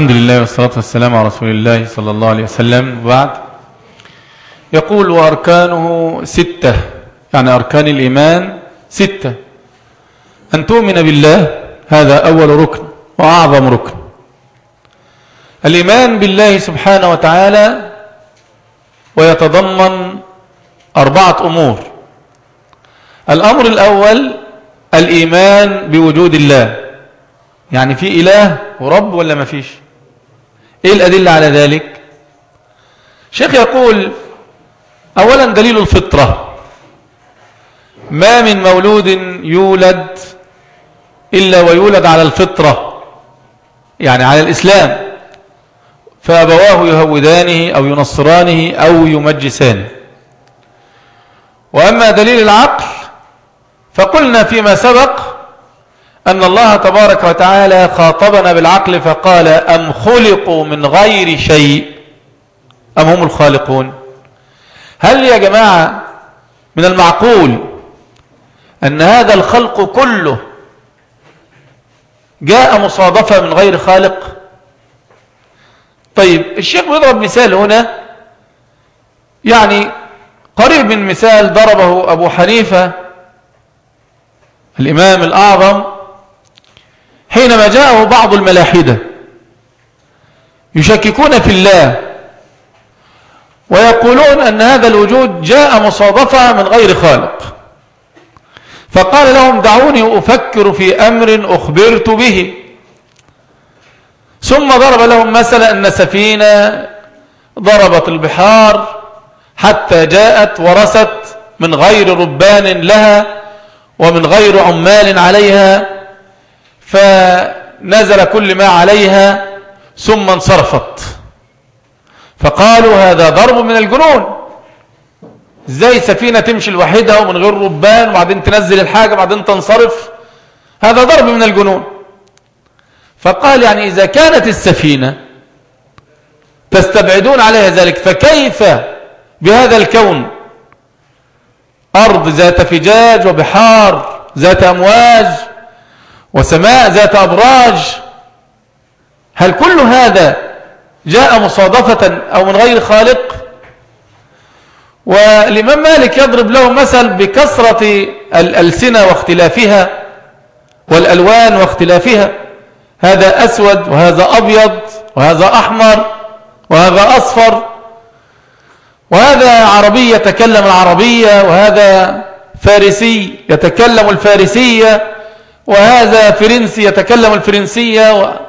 الحمد لله والصلاة والسلام على رسول الله صلى الله عليه وسلم. وبعد يقول وأركانه ستة. يعني أركان الإيمان ستة. أن تؤمن بالله هذا أول ركن وأعظم ركن. الإيمان بالله سبحانه وتعالى ويتضمن أربعة أمور. الأمر الأول الإيمان بوجود الله. يعني في إله ورب ولا ما فيش؟ إيه الأدلة على ذلك؟ شيخ يقول أولا دليل الفطرة. ما من مولود يولد إلا ويولد على الفطرة يعني على الإسلام. فأبواه يهودانه أو ينصرانه أو يمجسانه وأما دليل العقل فقلنا فيما سبق أن الله تبارك وتعالى خاطبنا بالعقل فقال أم خلقوا من غير شيء؟ أم هم الخالقون؟ هل يا جماعة من المعقول أن هذا الخلق كله جاء مصادفة من غير خالق؟ طيب الشيخ بيضرب مثال هنا. يعني قريب من مثال ضربه أبو حنيفة الإمام الأعظم حينما جاءه بعض الملاحدة يشككون في الله ويقولون أن هذا الوجود جاء مصادفة من غير خالق. فقال لهم دعوني أفكر في أمر أخبرت به. ثم ضرب لهم مثلا أن سفينة ضربت البحار حتى جاءت ورست من غير ربان لها ومن غير عمال عليها فنزل كل ما عليها ثم انصرفت. فقالوا هذا ضرب من الجنون. إزاي سفينة تمشي لوحدها ومن غير ربان وبعدين تنزل الحاجة وبعدين تنصرف؟ هذا ضرب من الجنون. فقال يعني إذا كانت السفينة تستبعدون عليها ذلك فكيف بهذا الكون؟ أرض ذات فجاج وبحار ذات أمواج. وسماء ذات أبراج. هل كل هذا جاء مصادفة أو من غير خالق؟ والإمام مالك يضرب له مثل بكثرة الألسنة واختلافها والألوان واختلافها. هذا أسود وهذا أبيض وهذا أحمر وهذا أصفر. وهذا عربي يتكلم العربية وهذا فارسي يتكلم الفارسية. وهذا فرنسي يتكلم الفرنسية و...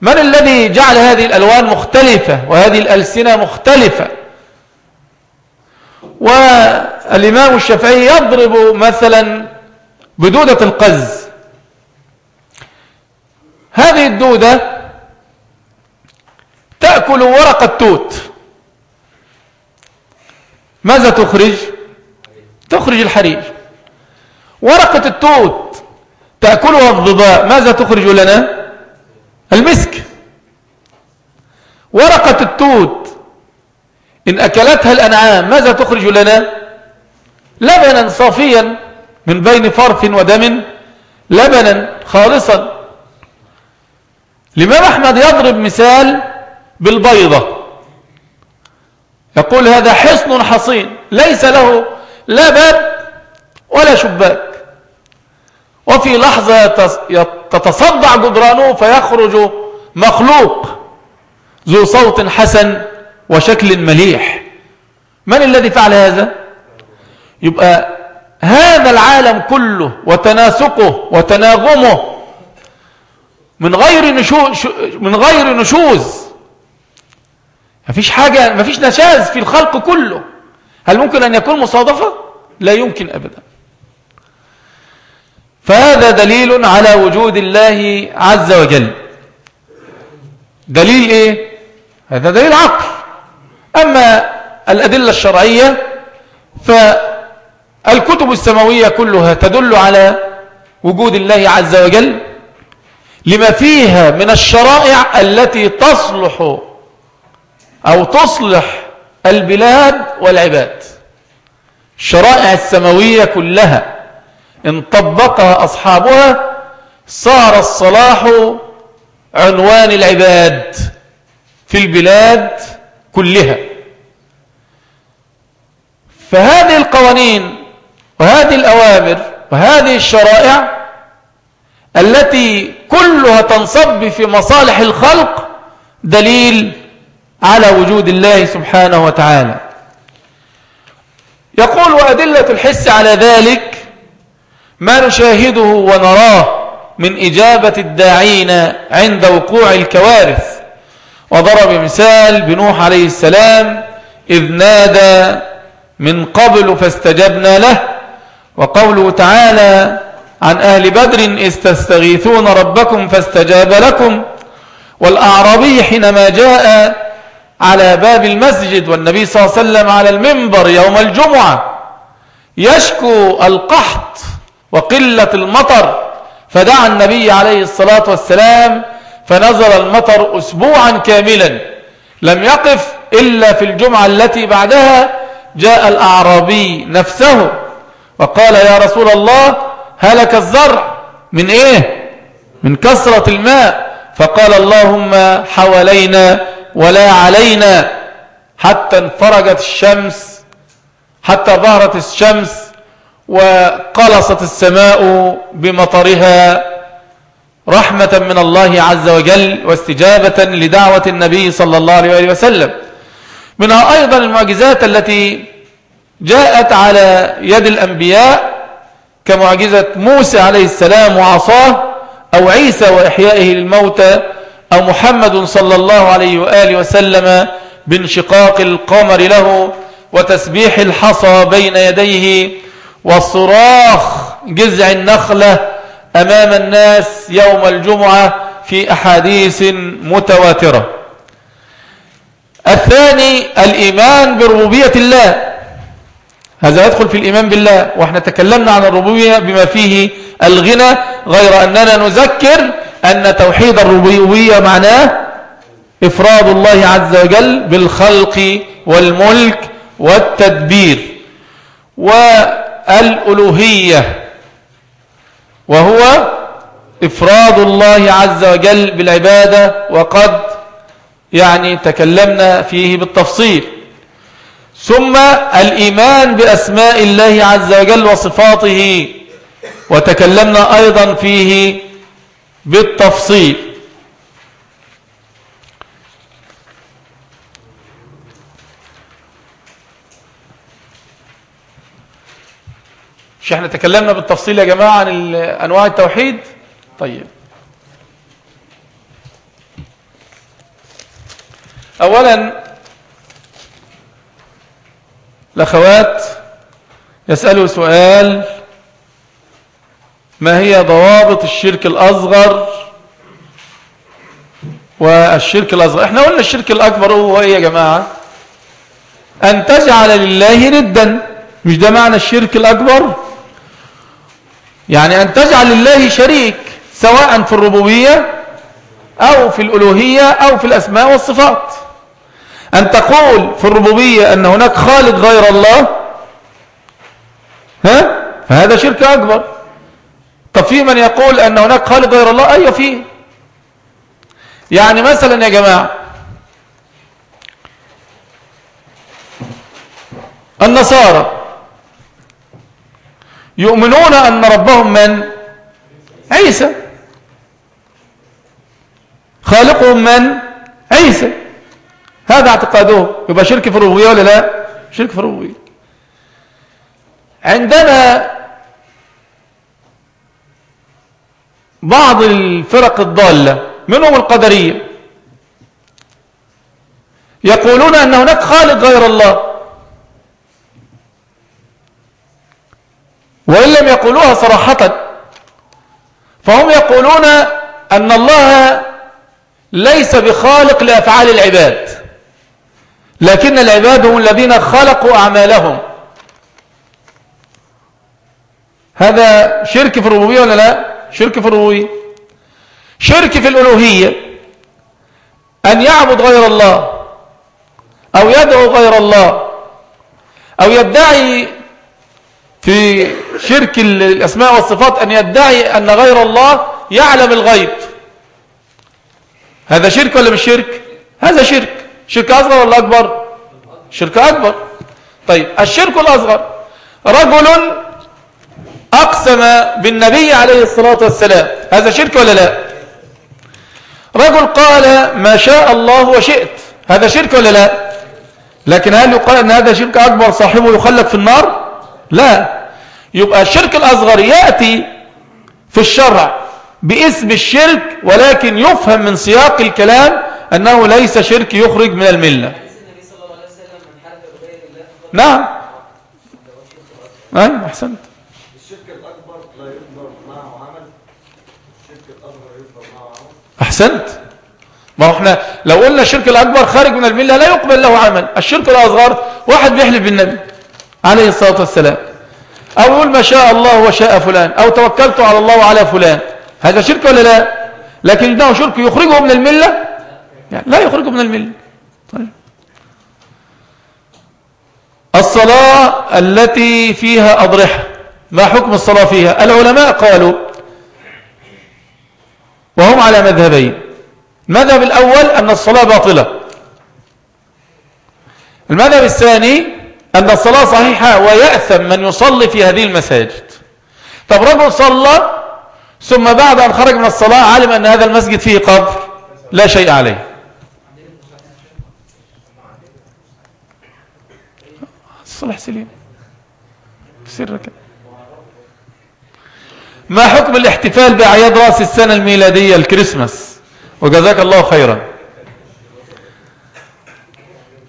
من الذي جعل هذه الألوان مختلفة وهذه الألسنة مختلفة؟ والإمام الشافعي يضرب مثلا بدودة القز. هذه الدودة تأكل ورق التوت. ماذا تخرج؟ تخرج الحرير. ورقة التوت تأكلها الضباء ماذا تخرج لنا؟ المسك. ورقة التوت. إن أكلتها الأنعام ماذا تخرج لنا؟ لبنا صافيا من بين فرث ودم. لبنا خالصا. الإمام أحمد يضرب مثال بالبيضة. يقول هذا حصن حصين. ليس له لا باب ولا شباك. وفي لحظة تتصدع جدرانه فيخرج مخلوق ذو صوت حسن وشكل مليح. من الذي فعل هذا؟ يبقى هذا العالم كله وتناسقه وتناغمه من غير نشوز من غير نشوز. مفيش حاجة مفيش نشاز في الخلق كله. هل ممكن أن يكون مصادفة؟ لا يمكن أبدا. فهذا دليل على وجود الله عز وجل. دليل إيه؟ هذا دليل عقل. أما الأدلة الشرعية فالكتب السماوية كلها تدل على وجود الله عز وجل لما فيها من الشرائع التي تصلح أو تصلح البلاد والعباد. الشرائع السماوية كلها إن طبقها أصحابها صار الصلاح عنوان العباد في البلاد كلها. فهذه القوانين وهذه الأوامر وهذه الشرائع التي كلها تنصب في مصالح الخلق دليل على وجود الله سبحانه وتعالى. يقول وأدلة الحس على ذلك ما نشاهده ونراه من إجابة الداعين عند وقوع الكوارث. وضرب مثال بنوح عليه السلام إذ نادى من قبل فاستجبنا له. وقوله تعالى عن أهل بدر إذ تستغيثون ربكم فاستجاب لكم. والأعرابي حينما جاء على باب المسجد والنبي صلى الله عليه وسلم على المنبر يوم الجمعة يشكو القحط وقلة المطر. فدعا النبي عليه الصلاة والسلام فنزل المطر أسبوعا كاملا. لم يقف إلا في الجمعة التي بعدها جاء الأعرابي نفسه وقال يا رسول الله هلك الزرع من إيه؟ من كثرة الماء. فقال اللهم حوالينا ولا علينا. حتى انفرجت الشمس حتى ظهرت الشمس وقلصت السماء بمطرها رحمة من الله عز وجل واستجابة لدعوة النبي صلى الله عليه وسلم. منها أيضا المعجزات التي جاءت على يد الأنبياء كمعجزة موسى عليه السلام وعصاه أو عيسى وإحيائه للموتى أو محمد صلى الله عليه وآله وسلم بانشقاق القمر له وتسبيح الحصى بين يديه وصراخ جزع النخلة أمام الناس يوم الجمعة في أحاديث متواترة. الثاني الإيمان بربوبية الله. هذا يدخل في الإيمان بالله. وإحنا تكلمنا عن الربوبية بما فيه الغنى غير أننا نذكر أن توحيد الربوبية معناه إفراد الله عز وجل بالخلق والملك والتدبير. والألوهية وهو إفراد الله عز وجل بالعبادة وقد يعني تكلمنا فيه بالتفصيل. ثم الإيمان بأسماء الله عز وجل وصفاته وتكلمنا أيضا فيه بالتفصيل. مش إحنا تكلمنا بالتفصيل يا جماعة عن أنواع التوحيد. طيب. أولا الأخوات يسألوا سؤال ما هي ضوابط الشرك الأصغر والشرك الأصغر؟ إحنا قلنا الشرك الأكبر هو إيه يا جماعة؟ أن تجعل لله ندا مش ده معنى الشرك الأكبر؟ يعني أن تجعل لله شريك سواء في الربوبية أو في الألوهية أو في الأسماء والصفات. أن تقول في الربوبية أن هناك خالق غير الله ها؟ فهذا شرك أكبر. طب في من يقول أن هناك خالق غير الله؟ أيوة فيه. يعني مثلا يا جماعة النصارى يؤمنون أن ربهم من؟ عيسى. خالقهم من؟ عيسى. هذا اعتقاده. يبقى شرك في الربوبية ولا لا؟ شرك في الربوبية. عندنا بعض الفرق الضالة منهم القدرية. يقولون أن هناك خالق غير الله. وإن لم يقولوها صراحة فهم يقولون أن الله ليس بخالق لأفعال العباد لكن العباد هم الذين خلقوا أعمالهم. هذا شرك في الربوبية ولا لا؟ شرك في الربوبية. شرك في الألوهية أن يعبد غير الله أو يدعو غير الله أو يدعي في شرك الأسماء والصفات أن يدعي أن غير الله يعلم الغيب. هذا شرك ولا مش شرك؟ هذا شرك. شرك أصغر ولا أكبر؟ شرك أكبر. طيب الشرك الأصغر. رجل أقسم بالنبي عليه الصلاة والسلام. هذا شرك ولا لا؟ رجل قال ما شاء الله وشئت. هذا شرك ولا لا؟ لكن هل يقال أن هذا شرك أكبر صاحبه يخلد في النار؟ لا. يبقى الشرك الأصغر يأتي في الشرع باسم الشرك ولكن يفهم من سياق الكلام أنه ليس شرك يخرج من الملة. نعم. أيوة أحسنت. الشرك الأكبر لا يقدر معه عمل. الشرك الأصغر يقدر معه عمل. أحسنت. ما إحنا لو قلنا الشرك الأكبر خارج من الملة لا يقبل له عمل. الشرك الأصغر واحد بيحلف بالنبي. عليه الصلاة والسلام. أو يقول ما شاء الله وشاء فلان أو توكلت على الله وعلى فلان. هذا شرك ولا لا؟ لكن إنه شرك يخرجه من الملة؟ يعني لا يخرجه من الملة. طيب. الصلاة التي فيها أضرحة ما حكم الصلاة فيها؟ العلماء قالوا وهم على مذهبين. المذهب الأول أن الصلاة باطلة. المذهب الثاني أن الصلاة صحيحة ويأثم من يصلي في هذه المساجد. طب رجل صلى ثم بعد أن خرج من الصلاة علم أن هذا المسجد فيه قبر لا شيء عليه. الصلاح سليم. سرك. ما حكم الاحتفال بأعياد رأس السنة الميلادية الكريسماس؟ وجزاك الله خيرا.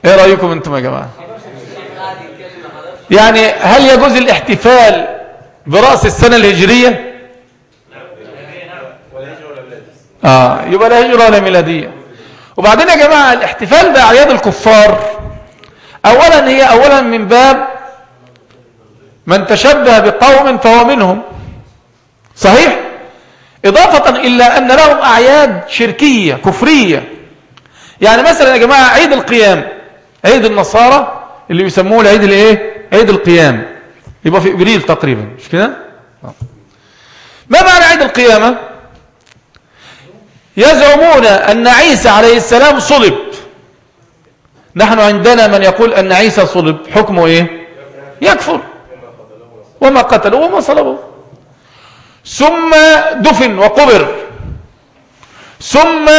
إيه رأيكم أنتم يا جماعة؟ يعني هل يجوز الاحتفال برأس السنة الهجرية؟ آه يبقى لا هجرة ولا ميلادية. وبعدين يا جماعة الاحتفال بأعياد الكفار اولا هي اولا من باب من تشبه بقوم فهو منهم. صحيح؟ إضافة إلى أن لهم أعياد شركية كفرية. يعني مثلا يا جماعة عيد القيام عيد النصارى اللي بيسموه العيد الإيه؟ عيد القيام. يبقى في إبريل تقريبا مش كده؟ ما معنى عيد القيامة؟ يزعمون أن عيسى عليه السلام صلب. نحن عندنا من يقول أن عيسى صلب حكمه إيه؟ يكفر. وما قتله وما صلبه. ثم دفن وقبر. ثم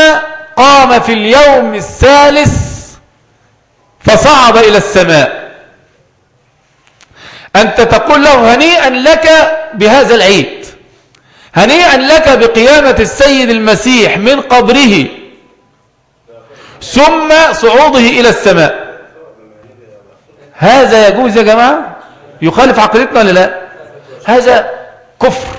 قام في اليوم الثالث فصعد إلى السماء. أنت تقول له هنيئا لك بهذا العيد هنيئا لك بقيامة السيد المسيح من قبره ثم صعوده إلى السماء. هذا يجوز يا جماعة؟ يخالف عقيدتنا ولا لا؟ هذا كفر.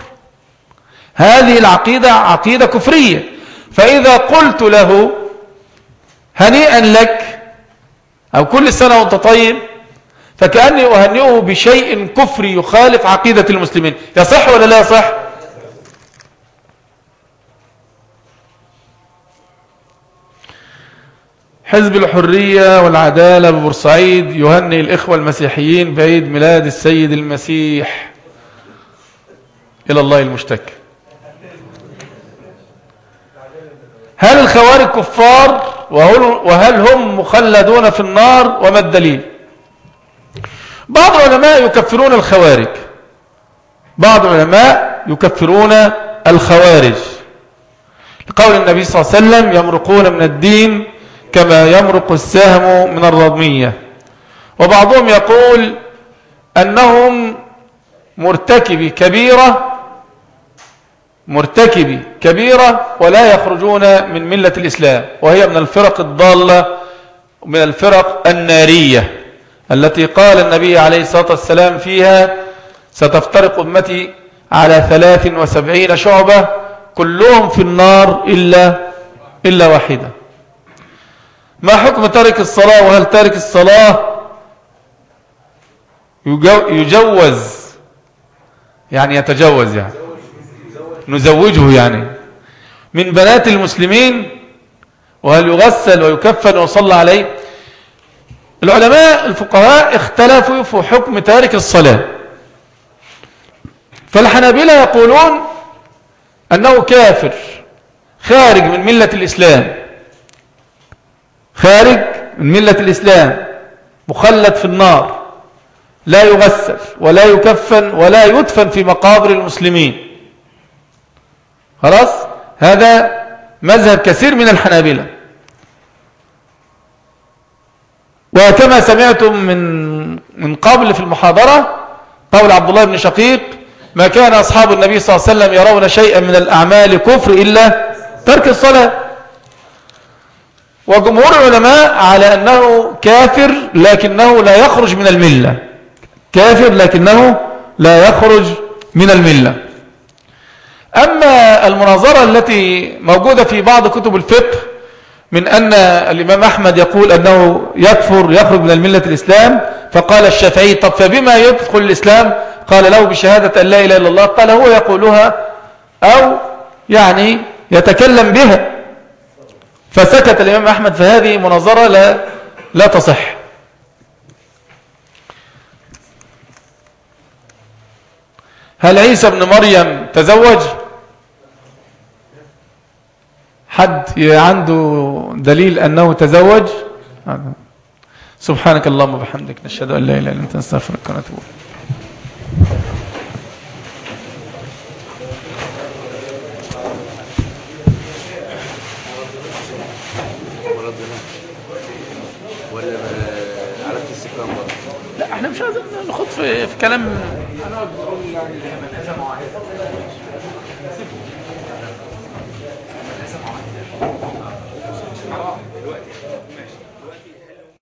هذه العقيدة عقيدة كفرية. فإذا قلت له هنيئا لك أو كل سنة وأنت طيب فكأني أهنئه بشيء كفري يخالف عقيدة المسلمين. يصح ولا لا يصح؟ حزب الحرية والعدالة ببورسعيد يهنئ الإخوة المسيحيين بعيد ميلاد السيد المسيح إلى الله المشتكى. هل الخوارج كفار؟ وهل هم مخلدون في النار؟ وما الدليل؟ بعض العلماء يكفرون الخوارج. بعض العلماء يكفرون الخوارج. لقول النبي صلى الله عليه وسلم يمرقون من الدين كما يمرق السهم من الرضمية وبعضهم يقول أنهم مرتكبي كبيرة مرتكبي كبيرة ولا يخرجون من ملة الإسلام وهي من الفرق الضالة من الفرق النارية. التي قال النبي عليه الصلاة والسلام فيها ستفترق أمتي على ثلاث وسبعين شعبة كلهم في النار إلا, إلا واحدة. ما حكم ترك الصلاة؟ وهل ترك الصلاة يجوز؟ يعني يتجوز يعني. نزوجه يعني. من بنات المسلمين وهل يغسل ويكفن ويصلى عليه؟ العلماء الفقهاء اختلفوا في حكم تارك الصلاة. فالحنابلة يقولون أنه كافر خارج من ملة الإسلام. خارج من ملة الإسلام مخلد في النار لا يغسل ولا يكفن ولا يدفن في مقابر المسلمين. خلاص؟ هذا مذهب كثير من الحنابلة. وكما سمعتم من من قبل في المحاضرة قول عبد الله بن شقيق ما كان أصحاب النبي صلى الله عليه وسلم يرون شيئا من الأعمال كفر إلا ترك الصلاة. وجمهور العلماء على أنه كافر لكنه لا يخرج من الملة. كافر لكنه لا يخرج من الملة. أما المناظرة التي موجودة في بعض كتب الفقه من أن الإمام أحمد يقول أنه يكفر يخرج من الملة الإسلام فقال الشافعي طب فبما يدخل الإسلام؟ قال له بشهادة أن لا إله إلا الله قال هو يقولها أو يعني يتكلم بها فسكت الإمام أحمد فهذه مناظرة لا, لا تصح. هل عيسى بن مريم تزوج؟ حد عنده دليل أنه تزوج؟ سبحانك اللهم وبحمدك نشهد أن لا إله إلا أنت نستغفرك ونتوب لا إحنا مش عايزين نخوض في, في كلام. أنا